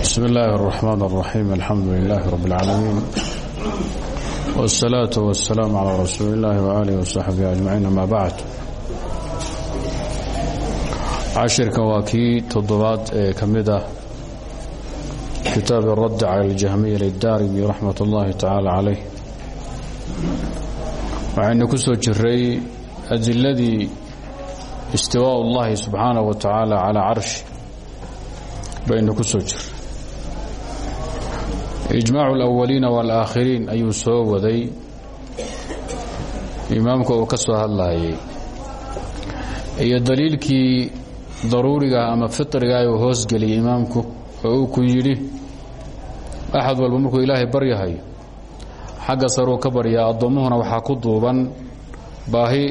بسم الله الرحمن الرحيم الحمد لله رب العالمين والصلاة والسلام على رسول الله وآله وصحبه أجمعين أما بعد cashirkan waa kii toddobaad ee ka mid ah kitaab الradd calى اljahmiya lidaaribi raxmat اllahi tacaala calayh waxaynu ku soo jiray adiladii istiwaaء اllahi subxaanaه wa tacaala calى carshi baynu ku soo jiray ijmaacu اlawaliina wاlaakhiriin ayuu soo waday. Imaamka uu ka soo hadlayay. Iyo daliilkii daruuriga ama fitriga uu hoosgeliyay imaamku oo uu ku yidhi axad walba markuu ilaahay baryahayo xagga saruu ka baryaa addoommuhuna waxaa ku duuban baahi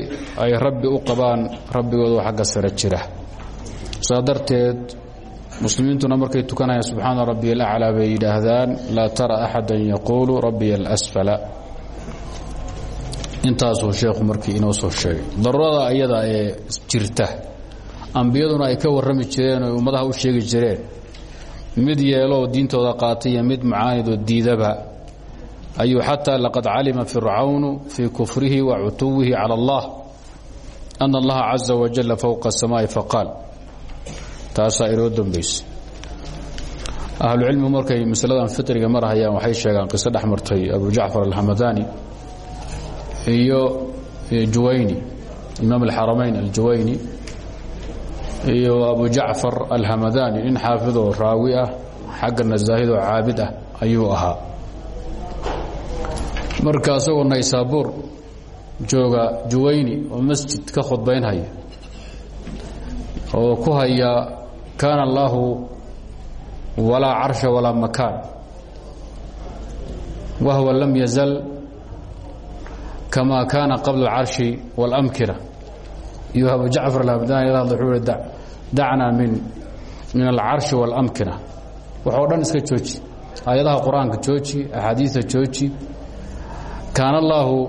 ay rabbi u qabaan rabbigoodu xagga sare jira. Saa darteed muslimiintuna markay tukanayaan subxaana rabbiya alaclaa bay yidhaahdaan laa tara axada yaquulu rabbiya alasfala. Intaasuu sheekhu markii inoo soo sheegay. Daruurada ayada ee jirta ambiyaduna ay ka warrami jireen oy ummadaha u sheegi jireen. Mid yeeloo diintooda qaatay iyo mid mucaanidoo diidaba ayuu xataa laqad calima fircawnu fii kufrihi wa cutuwihi cala allah ana allaha caza wajalla fowqa asamaa'i faqaal taasaa inoo dambaysa ahlucilmigu markay masaladan fitriga marhayaan waxay sheegaan qiso dhex martay abu jacfar alhamadani iyo juwayni imaam alxaramayn aljuwayni iyo abu jacfar alhamadani nin xaafidoo raawi ah xaggana zaahidoo caabid ah ayuu ahaa. Marka asagoo naysaabuur jooga juwayni oo masjid ka khudbaynhaya oo ku haya kaana allaahu walaa carsha walaa makaan. Wahwa lam yazal kama kaana qabla alcarshi wاlamkina iyo abu jacfar hadla wuxuu hi dacnaa min alcarshi wاlamkina waxoo dhan iska jooji aayadaha qur'aanka jooji axaadiista jooji kaana allaahu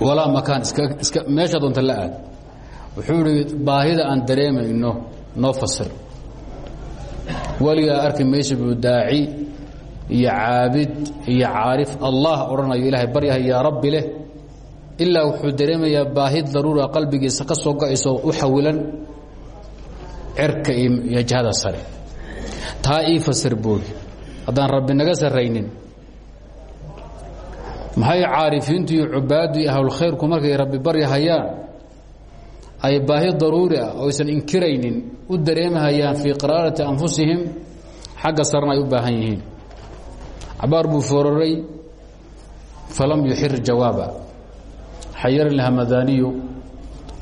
walaa makaan. Meesha doonta la wuxuu idhi baahida aan dareemayno noo fasir. Weligaa arki maysa buu daaci iyo caabid iyo caarif. Allah odhanayo ilaahay baryahay yaa rabbi leh ilaa wuxuu dareemayaa baahi daruura qalbigiisa ka soo go'ayso u xawilan cerka iyo jihada sare. Taa ii fasir buuri haddaan rabbi naga sarraynin maxay caarifiintu iyo cubaaddu iyo ahlulkhayrku markay rabbi baryahayaan ay baahi daruuri ah oysan inkiraynin u dareemahayaan fii qiraarati anfusihim xagga sarena ay u baahan yihiin. Cabaar buu fororay falam yuxir jawaaba. Xayarni hamadaniyu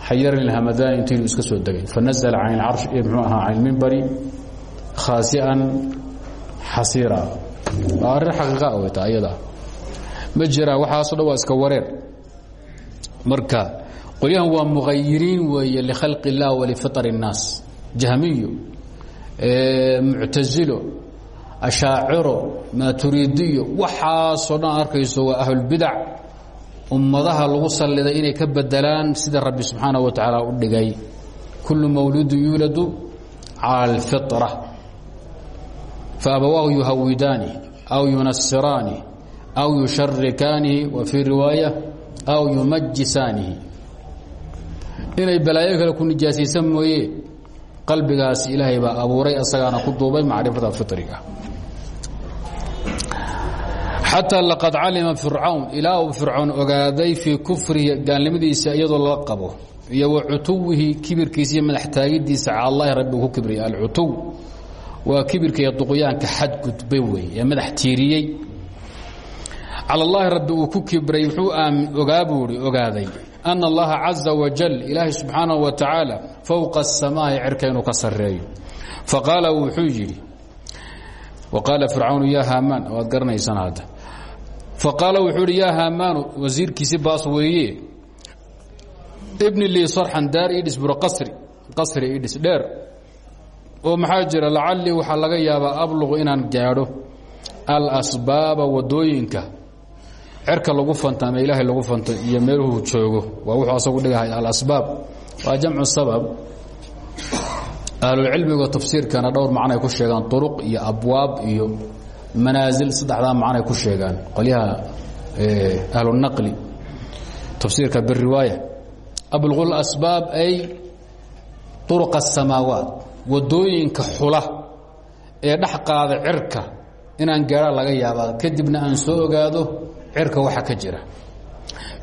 xayarni lhamadani intiinu iska soo degay. Fanazla can arsh mxuu ahaa can mimbari khaasian xasiira. Waa arrin xaqiiqa weyta ayada. Ma jiraan waxaaso dhan waa iska wareer. Marka qolyahan waa muqayiriin weeye likhalqi اllah walifitr الnaas jahmiyo muctasilo ashaaciro maaturiidiyo waxaasoo dhan arkayso waa ahlulbidac ummadaha lagu salliday inay ka bedelaan sida rabbi subxaanaه wa tacaala u dhigay kullu mawluudin yuuladu cala اlfitra faabawaahu yuhawidaani aw yunasiraani aw yusharikaanihi wa fii riwaaya aw yumajisaanihi inay balaayo kale ku nijaasaysan mooye qalbigaas ilaahay baa abuuray asagaana ku duubay macrifada fitriga. Xataa laqad calima fircawn ilaa uu ogaaday fii kufrihi gaalnimadiisa iyadoo lala qabo iyo wa kibirkiisa iyo madaxtaagidiisa cala allahi rabbi ku kibriyay alcutuw waa kibirka iyo duqyaanka xadgudbay wey ee madax tiiriyey. Cala allahi rabbi uu ku kibray wuxuu ogaa buuhi ogaaday ana allaha caza wajal ilaahay subxaanahu wa tacaala fowqa asamaa'i cirka inuu ka sarreeyo faqaala wuxuu yidhi qaala fircawnu yaa haamaan waad garanaysaan hadda faqaala wuxuu idhi yaa haamaanu wasiirkiisi baas weeye ibni lii sarxan daar idhis buro qasri qasri idhis dheer oo maxaa jira lacallii waxaa laga yaabaa abluqu inaan gaadho alasbaaba waddooyinka cerka lagu fanta ama ilaahay lagu fanto iyo meeluhu joogo waa wuxuu asagu dhigahay alasbaab. Waa jamcu sabab. Ahlulcilmiga tafsiirkana dhowr macnoay ku sheegaan uruq iyo abwaab iyo manaasil saddexdaa macnoay ku sheegaan. Qolyaha ahlunaqli tafsiirka biriwaaya abluqu asbaab ay uruq asamaawaat waddooyinka xula ee dhex cirka inaan gaara laga yaabaa. Kadibna aan soo ogaado cirka waxa ka jira.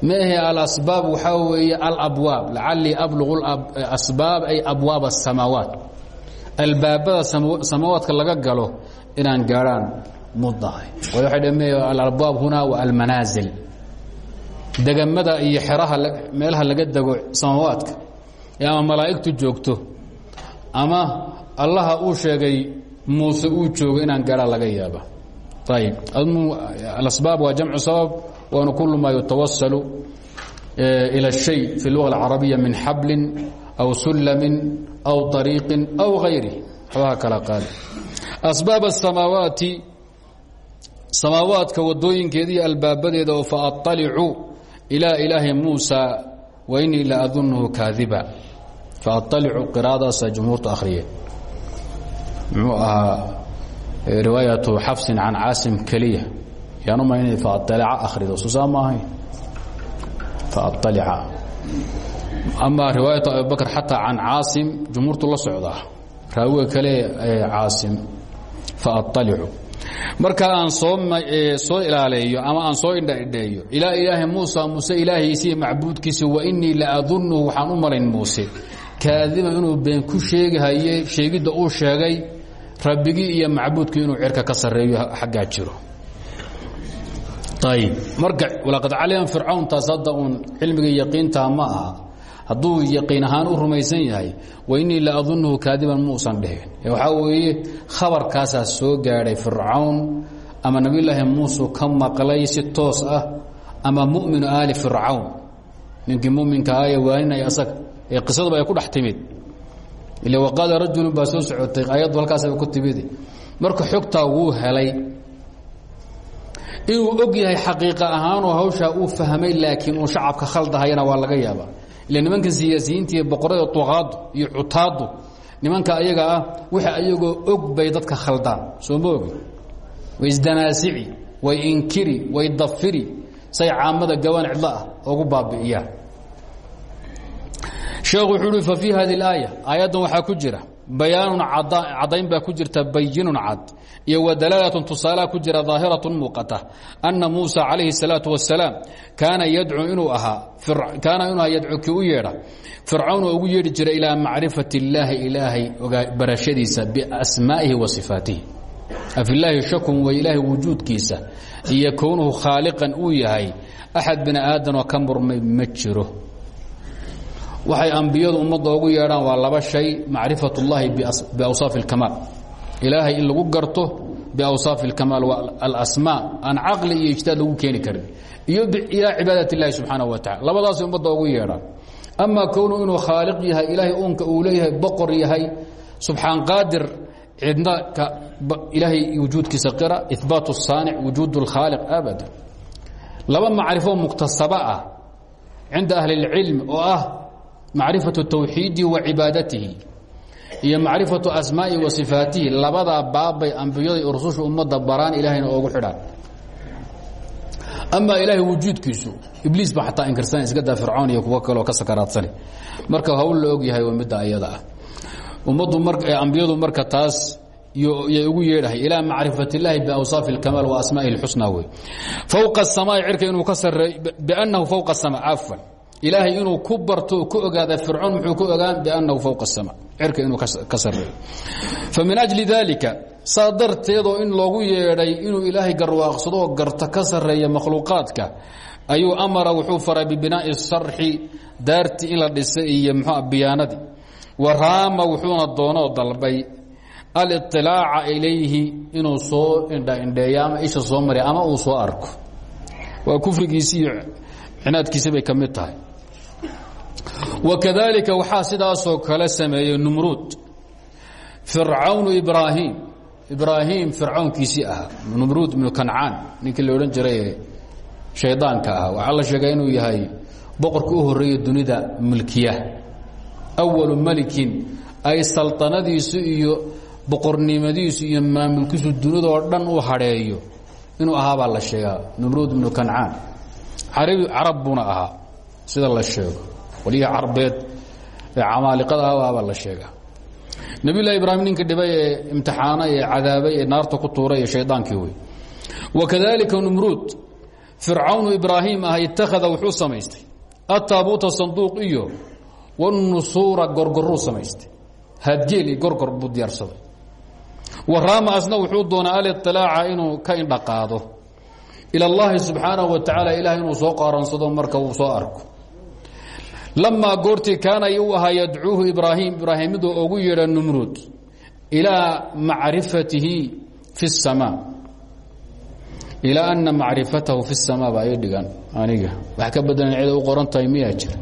Maahe alasbaab waxaa weeye alabwaab. Lacalii abluqu asbaab ay abwaab asamaawaat albaabada samaawaadka laga galo inaan waay dhame alabwaab hunaa wa almanaasil degamada iyo xeraha meelaha laga dego samaawaadka ama malaa'igtu joogto ama allaha uu sheegay muuse uu joogo inaan gaarhaan laga yaaba ayb alasbaab waa jamcu sabab waana kul ma yutawasalu ilى الshay fi اlغة الcarabiya min xabli aw sulami aw طariiqi aw غayri waxbaha kala qaadi asbaab الsamaawaati samaawaadka wadooyinkeeda iyo albaabadeeda oo faطalicu ilaa ilaahi muusa wainii la adunhu kaadiba faطalicu qiraadaasa jumhuurtu akhriyeen muxuu ahaa riwaayatu xafsin can caasim keliya. Yaan u maynay faalica akhrido susaa ma ahayn? Faalica ama riwaayatu abibakr xataa can caasim jumhuurtu la socdaa. Raawiga kale caasim. Faalicu marka aan soo soo ilaaleeyo ama aan soo indhaidheeyo ilaa ilaahi muusa muuse ilaahiisii macbuudkiisa wainii la adunnuhu waxaan u malayn muuse. Kaadiba inuu been ku sheegahaye sheegidda uu sheegay rabbigii iyo macbuudkii inuu cirka ka sarreeyo xaggaa jiro. Ayb marka walaqad calima fircawn taas hadda uun cilmiga ma aha. Hadduu yaqiin ahaan u rumaysan yahay wainii la adunnuhu kaadiban muusan dheheen. Waxaa weeye khabarkaasaa soo gaadhay fircawn ama nabilaahi muuse ka maqlay si toos ah ama muminu aali fircawn ninkii muminka ah ee waaninaya ee qisaduba ay ku dhex ila waqaala rajulun baa soo socotay ayaddu halkaasaba ku timid. Marka xogtaa wuu helay. Inuu og yahay xaqiiqa ahaanoo hawshaa uu fahmay laakiin uu shacabka khaldahayana waa laga yaabaa. Ila nimanka siyaasiyiinta iyo boqorada duqaadu iyo cutaadu nimanka ayaga ah wixi ayagoo og bay dadka khaldaan. Soo ma ogi? Way isdanaasici way inkiri way dafiri. Say caamada gawaan cidlo ah ugu baabi'iyaan sheekhu wuxuu uhi fa fii hadi اlaaya aayaddan waxaa ku jira bayaanun cadayn baa ku jirta bayinun cad iyo wadalaalatun tusaalaa ku jira daahiratun muuqata anna muusa calayhi الsalaaةu wasalaam kaana yadcuu inuu ahaa kaana inuu ahaa yadcuu kii u yeedha fircawn oo ugu yeedhi jira ilaa macrifati اllaahi ilaahay barashadiisa biasmaa'ihi wa sifaatihi afilaahi shakun way ilaahay wujuudkiisa iyo kownuhu khaaliqan uu yahay axad bini aadanoo ka murmay ma jiro waxay ambiyadu ummadda ugu yeedhaan waa laba shay macrifat اllahi biawsaafi اlkamaal ilaahay in lagu garto biawsaafi اlkamaal waa alasmaa aan caqli iyo ijtihaad lagu keeni karin iyo ilaa cibaadat اllahi subxaanaه wa tacala labadaasay ummadda ugu yeedhaan amaa kownu inuu khaaliq yahay ilaahay uunka uu leeyahay boqor yahay subxaan qaadir cidna ilaahay wujuudkiisa qira ihbaat الsaanic wujuud اlkhaaliq abada laba macrifo muktasaba ah cinda ahli اlcilm oo ah macrifaة tawxiidi wa cibaadatihi iyo macrifaةu asmaa'i wa sifaatihi labadaa baabbay ambiyada rususha ummadda baraan ilahayna oogu xidhaan amaa ilaahay wujuudkiisu ibliis ba xataa inkirsan iska daa fircawn iyo kuwo kaleo ka sakaraadsani marka hawl la og yahay waa midda ayada ah ummaddu ambiyadu marka taas yay ugu yeedhahay ilaa macrifat اllahi biawsaafi اlkamaal wa asmaa'ihi اlxusnaa wey fowqa الsamaa'i cirka inuu ka sareey biannahu fowqa الsama cafwan ilaahay inuu ku barto ku ogaada fircoon muxuu ku ogaan? Biannahu fowqa asama cirka inuu ka sarreeyo. Fa ajli daalika saa in loogu yeedhay inuu ilaahay garwaaqsadoo garta ka sarreeya makhluuqaadka ayuu amara wuxuu faray bibinaa'i sarxi daartii in la dhisay iyo muxua ah, biyaanadii. Wa raama wuxuuna doonoo dalbay aliطilaaca ilayhi inuu soo indhaindheeyo ama isha soo mariya ama uu soo arko. Waa kufrigiisii iyo cinaadkiisii bay tahay wakadalika waxaa sidaasoo kale sameeyey numruud fircawnu ibraahim. Ibraahim fircawnkiisii ahaa. Numruud ibnu kancaan ninkii la odhan jiray shaydaanka ah waxaa la sheegaa inuu yahay boqorkii u dunida mulkiya awalu malikin ay saltanadiisu iyo boqornimadiisu iyo maamulkiisu dunidoo dhan uu hadheeyo. Inuu ahaabaa la sheegaa. Numruud ibnu kancaan. Carab buuna ahaa. Sida la sheego walihi carbeed ee camaaliqada ahaabaa la sheegaa nabiyulahi ibraahim ninka dhibay ee imtixaana ee cadaabay ee naarta ku tuuray ee shaydaankii wey wakadalika numruud fircawnu ibraahim ah itakhada wuxuu samaystay ataabuuta sanduuq iyo wanusuura gorgoruu samaystay hadgeel iyo gorgor buu diyaarsaday waraama asna wuxuu doonaa aliطilaaca inuu ka indhaqaado ila اllahi subxaanaه wa tacaala ilaah inuu soo qaaransado marka uu soo arko lamaa goortii kaana u ahaa yadcuuhu ibraahim ibraahim ugu yeedha numrud ilaa macrifatihi fi اsamaa ilaa ana macrifatahu fi samaa baa ii aniga wax ka badelan cida u qoran tahay miyaa jira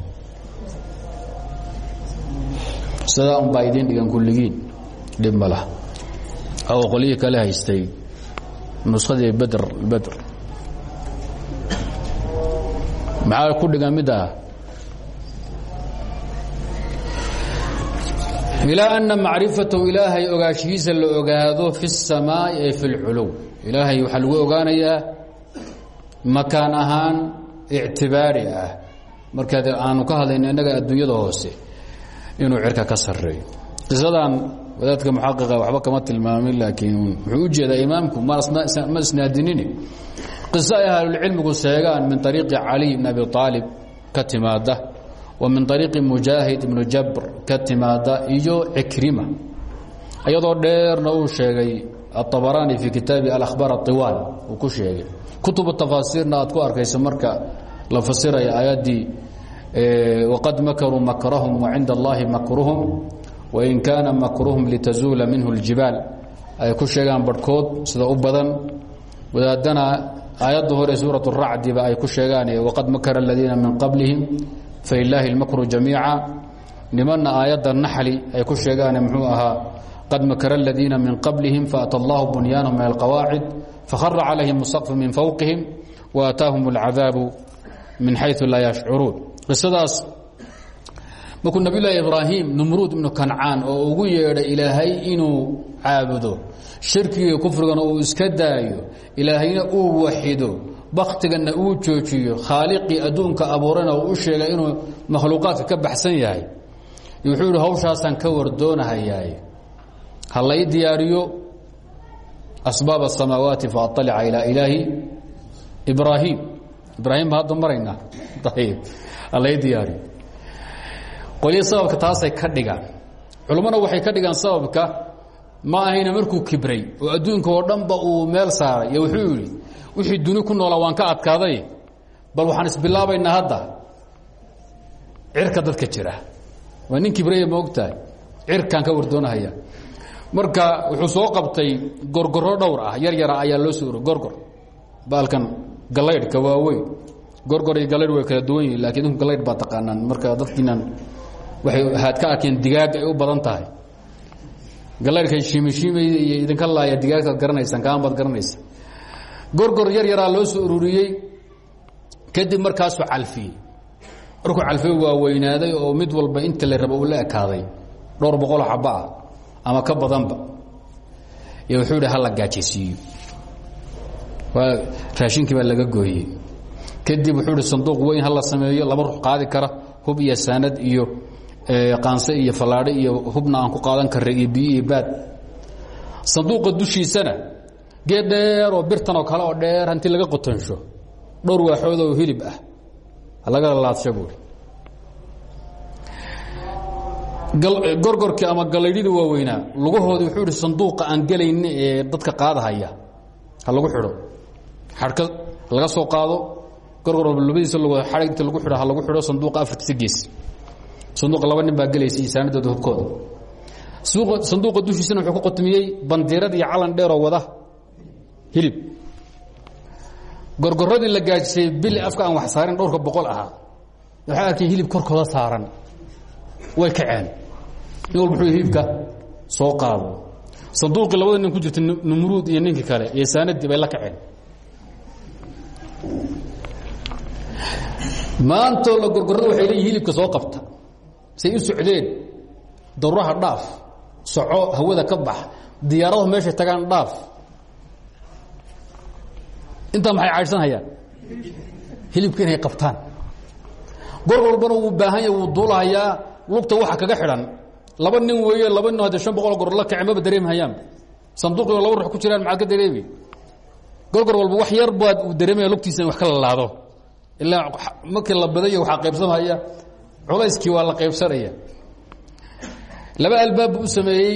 sidaa un kulligiin dhib ma lah kale haystay nuskadii bedr bedr maxaa ku dhigan mid ilaa ana macrifatahu ilaahay ogaanshihiisa la ogaado fi الsamaaءi ay fi اlculow ilaahay waxaa lagu ogaanayaa makaan ahaan ictibaari ah markaad aanu ka hadlayno innaga adduunyada hoose inuu cirka ka sareeyo qisadan wadaadka muxaqiqa waxba kama tilmaamin laakiin wuxuu u jeedaa imaamku ma isnaadinini qiso ay ahlulcilmigu sheegaan min ariiqi caliy bn abi aalib ka timaada wa min ariiqi mujaahid ibnu jabr ka timaada iyo cikrima iyadoo dheerna uu sheegay aabaraani fii kitaabi alakhbaar aiwaal uu ku sheegay. Kutubu tafaasiirna aad ku arkaysa marka la fasiraya aayaddii waqad makaruu makrahum wa cinda allahi makruhum wain kaana makruhum litazuula minhu ljibaal ay ku sheegaan barhkood sida u badan. Wadaadana aayadda hore suurat racdiba ay ku sheegaan waqad makara aladiina min qablihim failaahi اlmakru jamiica nimanna aayadda naxli ay ku sheegaan muxuu ahaa qad makara اladiina min qablihim faأtى اllahu bunyaanahum min alqawaacid fakhara calayhim الsqfu min fowqihim waataahum اlcadaabu min xayثu laa yashcuruun qisadaas markuu nabiylahi ibraahim numruud ibnu kancaan oo ugu yeedhay ilaahay inuu caabudo shirkiga kufrigana uu iska daayo ilaahayna uu waxido baktigana uu joojiyo khaaliqii adduunka abuurana uu u sheegay inuu makhluuqaadka ka baxsan yahay. Wuxuu hawshaasaan ka wardoonahayaay ha diyaariyo asbaab asamaawaati faalica ilaa ilaahi ibraahim. Ibraahim ba hadda maraynaa. Ayb ha lay diyaariyo. Qolyo sababka taasay ka dhigaan. Culummana waxay ka dhigaan sababka ma ahayna markuu kibray oo adduunka oo dhanba uu meel saaray. Wuxuu yidhi wixii duni ku noolaa waan ka adkaaday bal waxaan isbilaabaynaa hadda. Cirka dadka jira. Waa nin kibraya ma ogtahay? Cirkaan ka wardoonahaya marka wuxuu soo qabtay gorgoro dhowr ah yar yara ayaa loo soo gorgor. Baalkan galaydhka waaweyn. Gorgor iyo galaydh way kala duwan yihiin lakiin idinku galaydh baa taqaanaan. Marka dadkiinan waxay haad ka arkeen digaag ay u badan tahay. Galaydhka shiimashiimayda iyo idinka laaya digaagtaad garanaysaan kaan baad garanaysa gorgor yar yaraa loo soo ururiyey kadib markaasuu calfiyey. Markuu calfiye waa weynaaday oo mid walba inta la rabo uu la ekaaday dhowr boqol xaba ah ama ka badanba. Iyo wuxuu idhi hala gaajaysiiyo. Waa raashinkii baa laga gooyey. Kadib wuxuu ihi sanduuq weyn hala sameeyo laba ruux qaadi kara hub iyo saanad iyo qaanse iyo fallaadhe iyo hubna aan ku qaadan karra iyo biyo iyo baad. Sanduuqa dushiisana geed dheer oo birtan oo kale oo dheer hanti laga qotonsho dhowr waaxood oo hilib ah. Laga laadsha buui gorgorkii ama galaydhidii waaweynaa lugahoodii wuxuu ihi sanduuqa aan gelayni ee dadka qaadahaya. Ha lagu xidho. Xadhka laga soo qaado gorgor labadiisa lugood xadhig lagu xidho ha lagu xidho sanduuqa afartiisa gees sanduuqa laba nin baa gelaysa iyo saanadooda hubkooda sanduuqa dushiisana wuxuu ku qotmiyey bandiirad iyo calan dheeroo wada hilib. Gorgoradii la gaajisay bili afka aan wax saarin dhowrka boqol ahaa. Waxay arkeen hilib korkooda saaran. Way kaceen. Nin walba wuxuu hilibka soo qaado. Sanduuqii labada nin ku jirta numruud iyo ninkii kale iyo saanadii bay la kaceen. Maantoo la gorgorada waxay leeyihiin hilibka soo qabta. Say u socdeen. Daruuraha dhaaf. Soco hawada ka bax. Diyaaradahu meeshay tagaan dhaaf intaa maxay caydhsanhayaan hilibka inay qabtaan. Gor walbana wuu baahan yahay wuu duulahayaa. Lugta waxa kaga xidhan. Laba nin weeye laba nin hadee shan boqol gor la kace maba dareemhayaan sanduuqio laba ruux ku jiraan maxaa ka dareemi? Gorgor walba wax yar baad uu dareemaya lugtiisa in wax ka lalaado ilaa markii la badaya waxaa qaybsamaya culayskii waa la qaybsanaya. Laba albaab buu u sameeyey.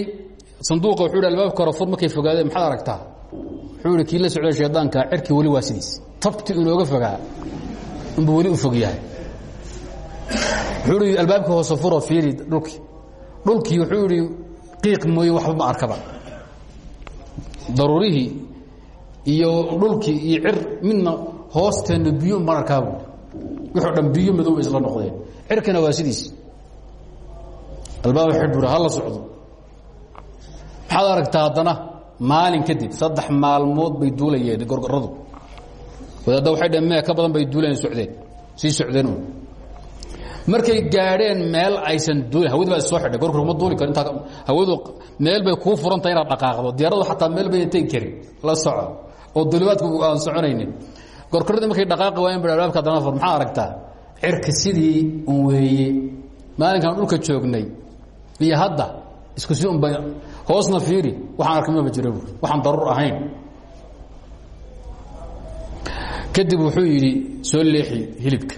Sanduuqa wuxuu hi albaabka hore fur markay fogaadeen maxaad aragtaa wuxuu ihi kii la socday shaydaanka cirki weli waa sidiis. Tabti inooga fogaa inbuu weli u fog yahay. Wuxuu ihi albaabka hoose furoo fiiri dhulkii dhulkii wuxuu idhi qiiq mooye waxba ma arkaba. Daruurihii iyo dhulkii iyo cir midna hoosteenna biyo ma arkaabu wuxuu dhan biyo madow isla noqdeen. Cirkana waa sidiis. Albaab xidhbura ha la socdo. Maxaad aragtaa haddana maalin kadib saddex maalmood bay duulayeen gorgoradu wadaadda waxay dheen mee ka badan bay duulayeen socdeen sii socdeen un markay gaadheen meel aysan duulin hawadi baa soo xidhay gorgor ma duuli karo intaa hawadu meel bay kuu furantahay inaad dhaqaaqdo. Diyaaradu xataa meel bayna tegi karin la soco oo dulimaadku aan soconaynin. Gorkoradii markay dhaqaaqi waayeen ba albaabka haddana fur maxaa aragtaa? Cirka sidii un weeye maalinkaan dhulka joognay iyo hadda isku si unba hoosna fiiri waxaan arkay maba jiro buuri waxaan daruur ahayn. Kadib wuxuu yidhi soo leexi hilibka.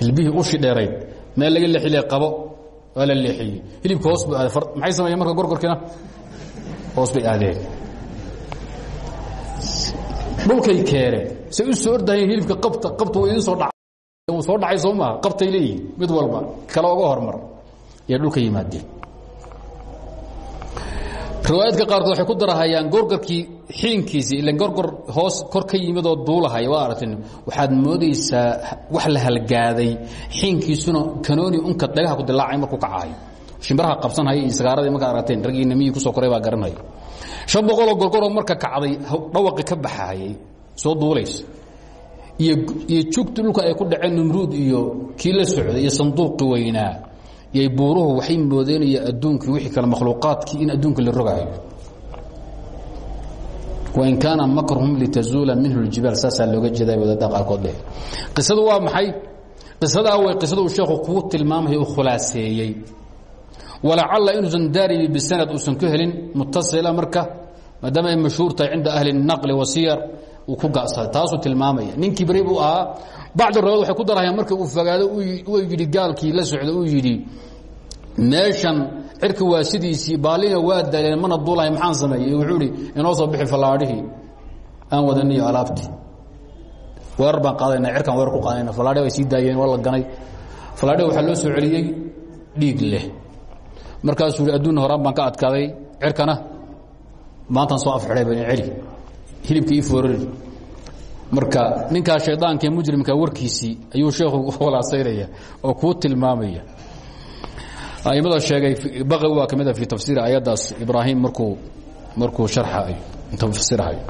Hilbihii ushi dheerayd. Meel laga leexile qabo waa la leexiyey. Hilibka hoos bu aaday. Maxay sameeyeen marka gorgorkiina hoos bay aadeen. Dhulkay keeneen say u soo ordahayeen hilibka qabta qabta idin soo dha soo dhacay soo maaha. Qabtay leeyihiin mid walba. Kale oga hormar. Yay dhulka yimaadeen riwaayaadka qaarkood waxay ku darahayaan gorgorkii xiinkiisii ilan gorgor hoos kor ka yimid oo duulahaya waa aragtin waxaad moodaysaa wax la halgaaday xiinkiisuna kanooni unka dhagaha ku dilaacay markuu kacahayo shimbiraha qabsanhaya iyo sagaaradii markaa aragteen raggii namiyi ku soo koray baa garanhaya shan boqoloo gorgoroo marka kacday dhawaqi ka baxaayay soo duulaysa iyo iyo jugti dhulka ay ku dhaceen numruud iyo kii la socday iyo sanduuqi weynaa yay buuruhu waxay moodeenaya adduunkii wixii kale makhluuqaadkii in adduunka la rogaayo wain kaana makruhum litazuula minhu ljibaal saasaa looga jeeda wadaada qaarkood dheh qisadu waa maxay? Qisadaa way qisada uu sheekhu kuu tilmaamayo uu khulaaseeyey. Walacalla inuusan daarimi bisanad uusan ku helin mutasila marka maadaama ay mashhuur tahay ahli الnaqli wasiyar ku gasaday taasuu tilmaamaya. Nin kibri buu ahaa bacdu riwaayad waxay ku darahayaan marka uu fogaado uu yidhi gaalkii la socda uu yidhi meeshan cirka waa sidiisii baalina waa daleen mana duulahay maxaan sameeyey? Wuxuu ihi inoo soo bixi fallaadhihii aan wadaniyo alaabtii weerar baan qaadayna cirkaan weerar ku qaadayna fallaadhi way sii daayeen waa la ganay. Fallaadhi waxaa loo soo celiyey dhiig leh. Markaasuu yidhi adduunna horaan baan ka adkaaday cirkana maantaan soo afxidhay baan celi hilibka ii foorari marka ninkaa shaydaanka ee mujrimka warkiisii ayuu sheekhu walaasaynaya oo kuu tilmaamaya. Aimada sheegay baqi waa ka mid a fi tafsiiri ayaddaas ibraahim markuu markuu sharxayo tafsirahayo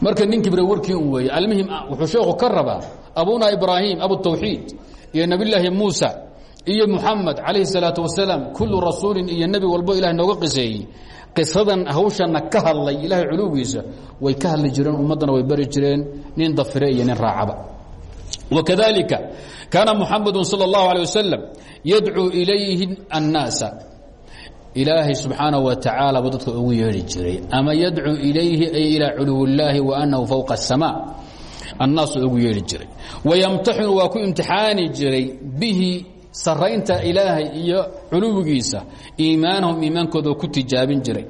marka nin kibre warkii un weeye almuhim wuxuu sheekhu ka rabaa abuna ibraahim abutawxiid iyo nebillaahi muusa iyo muxamed calayhi salaatu wasalaam kullu rasuulin iyo nebi walbo ilahay nooga qiseeyey qisadan hawshana ka hadlay ilaahay culuwiisa way ka hadli jireen ummaddana way bari jireen nin dafire iyo nin raacaba wakadalika kaana muxamadu salى اllahu alيه wasalam yadcuu ilayhi annaasa ilaahay subxaanaه wa tacaala buu dadka ugu yeedhi jiray ama yadcuu ilayhi ay ilaa culuw اllaahi wa anahu fowqa الsamaa annaasu ugu yeedhi jiray wayamtaxinu waa ku imtixaani jiray bihi saraynta ilaahay iyo culuwigiisa iimaanahum iimaankooda ku tijaabin jiray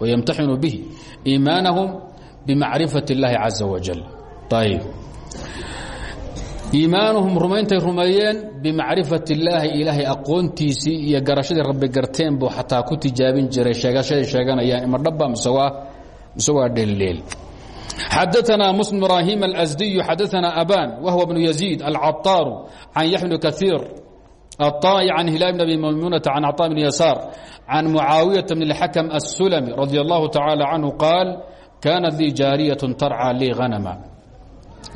wayamtaxinu bihi iimaanahum bimacrifat اllahi caza wajal ayb iimaanuhum rumayntay rumeeyeen bimacrifat illaahi ilaahay aqoontiisii iyo garashadii rabbi garteen buu xataa ku tijaabin jiray sheegashaday sheeganayaan ima dhaba mise waa dheelleel xadaثna msلم ibrahim الأsdiy xadaثna aban wahw bnu يزيid alcaطaaru can yaحya bn kaثيir الطائي عن هلال بن أبي ميمونة عن عطاء بن يسار عن معاوية بن الحكم السلمي رضي الله تعالى عنه قال كانت لي جارية ترعى لي غنما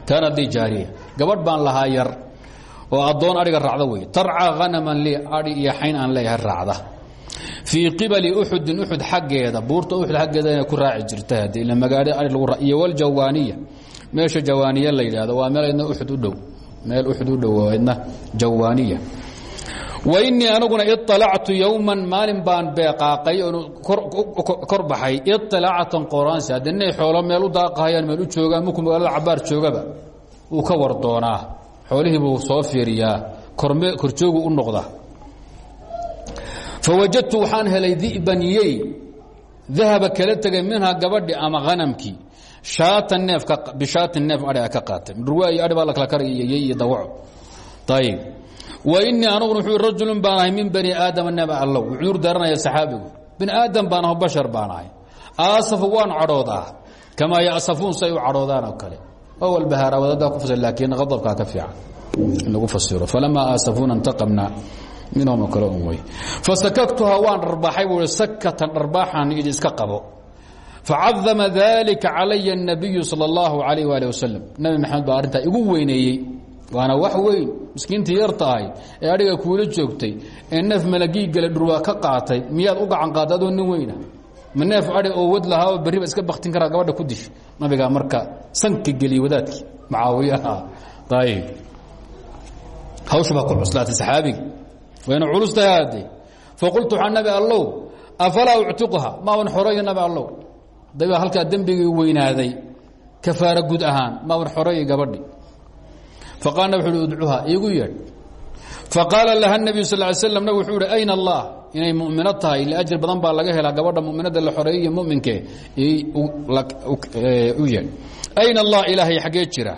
كانت لي جارية gabadh baan lahaa yar oo addoon adhiga raacda wey tarcى غanama lii ai iyo xayn aan leeyahay raacda fii qibali uxudin uxud xaggeeda buurta uxud xaggeeda inay ku raaci jirta haddii ila magaalo ari lagu iyo waljawaaniya meesha jawaaniya la yidhahdo waa meel idna uxud u dhow meel uxud u dhow idna jawaaniya wa innii aniguna iطalactu yowman maalin baan beeqaaqay oon kor baxay. Iطilacatan qoraansi xoolo meel u daaqahayaan meel u joogaan markuu magaalada cabaar joogaba? Wuu ka war doonaa. Xoolihii buu soo fiiriyaa. Korjoogu u noqda. Fawajadtu waxaan helay di'ban yey. Dahaba kala tegay gabadhi ama hanamkii shaatan neef bishaatin neef adhi ka qaatay. Dhurwaa iyo adhi baa la kala karaya yey wa innii aniguna wuxuu rajulun baan ahay min bani aadama neeb allow cudur daaranaya saxaabigu bini aadam baan aho bashar baan ahay aasafu waan cadhoodaa kamaa yasafuun say u cadhoodaan oo kale walbahaara wadadaa ku fasir laakiin qadabkaa ka fiican in lagu fasiro falamaa aasafuuna intaqamna minhum oo kale un wey fasakaktuhaa waan dharbaaxay buu sakatan dharbaaxan idi iska qabo facadama dalika calaya الnabiyu salى اllahu alayh wali wasalam nabi maxamed baa arrintaa igu weyneeyey waana wax weyn miskiintii yar tahay ee adhiga kuula joogtay ee neef malagii gale dhurwaa ka qaatay miyaad u gacan qaata adoo nin weyna ma neef adhi oo wad lahaa oo berriba iska baktin karaa gabadha ku dish nabigaa marka sanka geliyey wadaadkii. Macaawiyaha. Ayib hawsha baa ku cuslaatay saxaabigi wayna culustahay haade faqultu waxaa nabi allow afalaa uctiquha maaban xoreeyo nabi allow. Daba halkaa dembigii weynaaday. Kafaara guud ahaan maaban xoreeyo gabadhi faqaal nab uhi udcuha iigu yeedh faqaala laha nebiyu sal ly slam nabig wuxuu ihi ayna allah inay mu'mino ila ajir badan baa laga helaa gabadha mu'minada la xoreeyey iyo mu'minkee u yeedh ayna allah ilaahay xaggee jira